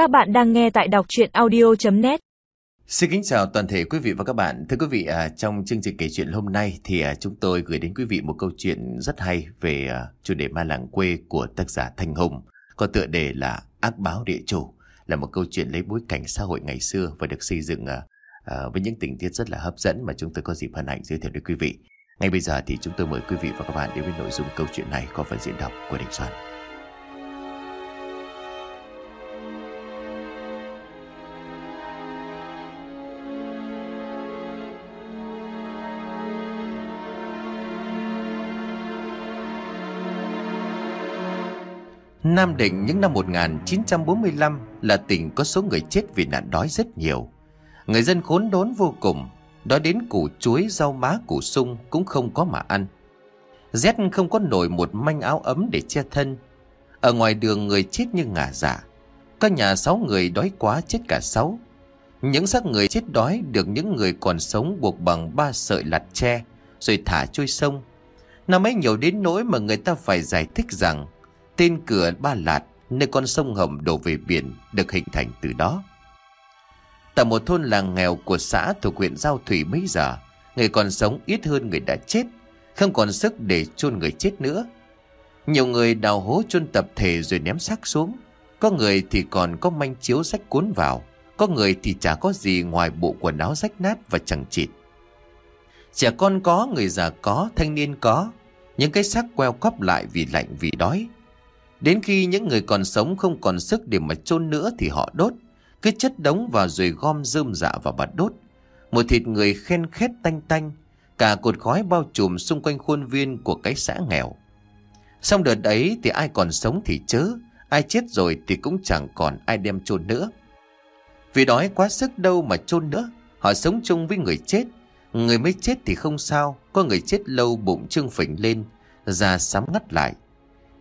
Các bạn đang nghe tại đọc chuyện audio.net Xin kính chào toàn thể quý vị và các bạn. Thưa quý vị, à, trong chương trình kể chuyện hôm nay thì à, chúng tôi gửi đến quý vị một câu chuyện rất hay về à, chủ đề ma làng quê của tác giả Thanh Hùng. Có tựa đề là Ác báo địa chủ, là một câu chuyện lấy bối cảnh xã hội ngày xưa và được xây dựng à, à, với những tình tiết rất là hấp dẫn mà chúng tôi có dịp hân hạnh giới thiệu đến quý vị. Ngay bây giờ thì chúng tôi mời quý vị và các bạn đến với nội dung câu chuyện này có phần diễn đọc của Đình Soạn. Nam Định những năm 1945 là tỉnh có số người chết vì nạn đói rất nhiều. Người dân khốn đốn vô cùng, đói đến củ chuối, rau má, củ sung cũng không có mà ăn. Rét không có nổi một manh áo ấm để che thân. Ở ngoài đường người chết như ngả giả. Có nhà sáu người đói quá chết cả sáu. Những xác người chết đói được những người còn sống buộc bằng ba sợi lạt tre rồi thả trôi sông. Năm ấy nhiều đến nỗi mà người ta phải giải thích rằng Tên cửa Ba Lạt, nơi con sông Hồng đổ về biển, được hình thành từ đó. Tại một thôn làng nghèo của xã thuộc huyện Giao Thủy mấy giờ, người còn sống ít hơn người đã chết, không còn sức để chôn người chết nữa. Nhiều người đào hố chôn tập thể rồi ném xác xuống. Có người thì còn có manh chiếu sách cuốn vào, có người thì chả có gì ngoài bộ quần áo rách nát và chẳng chịt. Trẻ con có, người già có, thanh niên có, những cái xác queo quắp lại vì lạnh vì đói. Đến khi những người còn sống không còn sức để mà chôn nữa thì họ đốt. Cứ chất đống vào rồi gom rơm dạ vào bát đốt. Một thịt người khen khét tanh tanh. Cả cột khói bao trùm xung quanh khuôn viên của cái xã nghèo. Xong đợt ấy thì ai còn sống thì chớ. Ai chết rồi thì cũng chẳng còn ai đem chôn nữa. Vì đói quá sức đâu mà chôn nữa. Họ sống chung với người chết. Người mới chết thì không sao. Có người chết lâu bụng trương phình lên. Da sám ngắt lại.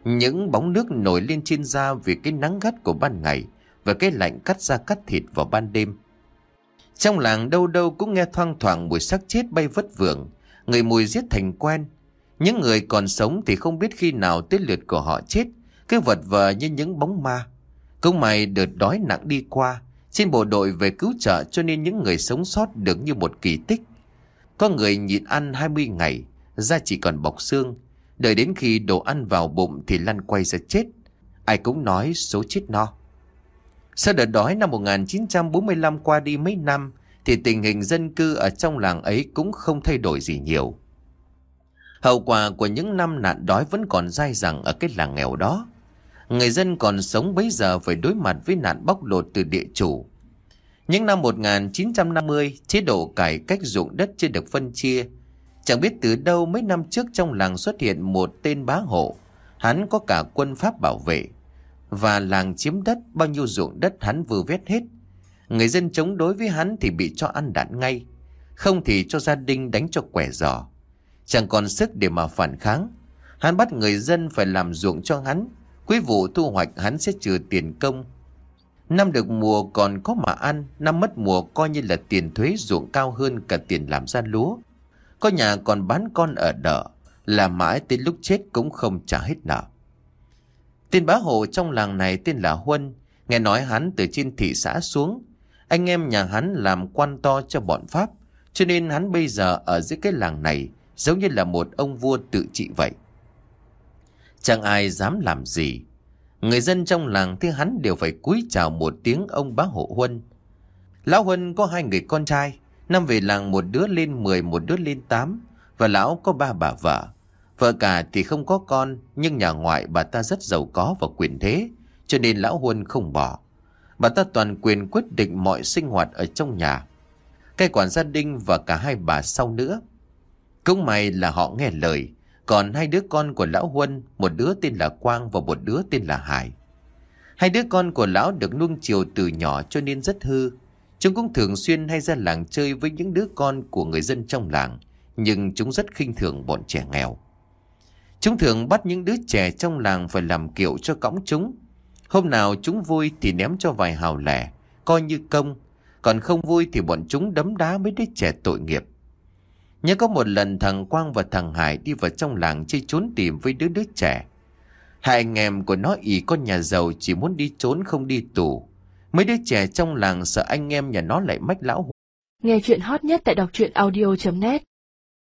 Những bóng nước nổi lên trên da vì cái nắng gắt của ban ngày và cái lạnh cắt da cắt thịt vào ban đêm. Trong làng đâu đâu cũng nghe thoang thoảng mùi xác chết bay vất vưởng, người mùi giết thành quen. Những người còn sống thì không biết khi nào tới lượt của họ chết, cứ vật vờ như những bóng ma. Công mày đợt đói nặng đi qua, trên bộ đội về cứu trợ cho nên những người sống sót được như một kỳ tích. Có người nhịn ăn 20 ngày, da chỉ còn bọc xương, Đợi đến khi đồ ăn vào bụng thì lăn quay ra chết. Ai cũng nói số chết no. Sau đợt đói năm 1945 qua đi mấy năm thì tình hình dân cư ở trong làng ấy cũng không thay đổi gì nhiều. Hậu quả của những năm nạn đói vẫn còn dai dẳng ở cái làng nghèo đó. Người dân còn sống bấy giờ phải đối mặt với nạn bóc lột từ địa chủ. Những năm 1950, chế độ cải cách dụng đất chưa được phân chia Chẳng biết từ đâu mấy năm trước trong làng xuất hiện một tên bá hộ. Hắn có cả quân pháp bảo vệ. Và làng chiếm đất, bao nhiêu ruộng đất hắn vừa vét hết. Người dân chống đối với hắn thì bị cho ăn đạn ngay. Không thì cho gia đình đánh cho quẻ giò. Chẳng còn sức để mà phản kháng. Hắn bắt người dân phải làm ruộng cho hắn. Cuối vụ thu hoạch hắn sẽ trừ tiền công. Năm được mùa còn có mà ăn, năm mất mùa coi như là tiền thuế ruộng cao hơn cả tiền làm ra lúa. Có nhà còn bán con ở đợ, là mãi tới lúc chết cũng không trả hết nợ. Tên bá hộ trong làng này tên là Huân, nghe nói hắn từ trên thị xã xuống. Anh em nhà hắn làm quan to cho bọn Pháp, cho nên hắn bây giờ ở dưới cái làng này giống như là một ông vua tự trị vậy. Chẳng ai dám làm gì. Người dân trong làng thấy hắn đều phải cúi chào một tiếng ông bá hộ Huân. Lão Huân có hai người con trai, Năm về làng một đứa lên 10, một đứa lên 8 và lão có ba bà vợ. Vợ cả thì không có con nhưng nhà ngoại bà ta rất giàu có và quyền thế cho nên lão Huân không bỏ. Bà ta toàn quyền quyết định mọi sinh hoạt ở trong nhà. Cái quản gia đình và cả hai bà sau nữa. Cũng may là họ nghe lời. Còn hai đứa con của lão Huân, một đứa tên là Quang và một đứa tên là Hải. Hai đứa con của lão được nuông chiều từ nhỏ cho nên rất hư. Chúng cũng thường xuyên hay ra làng chơi với những đứa con của người dân trong làng, nhưng chúng rất khinh thường bọn trẻ nghèo. Chúng thường bắt những đứa trẻ trong làng phải làm kiệu cho cõng chúng. Hôm nào chúng vui thì ném cho vài hào lẻ, coi như công. Còn không vui thì bọn chúng đấm đá mấy đứa trẻ tội nghiệp. Nhớ có một lần thằng Quang và thằng Hải đi vào trong làng chơi trốn tìm với đứa đứa trẻ. Hai anh em của nó ỉ con nhà giàu chỉ muốn đi trốn không đi tù. Mấy đứa trẻ trong làng sợ anh em nhà nó lại mách lão Nghe chuyện hot nhất tại đọc truyện audio.net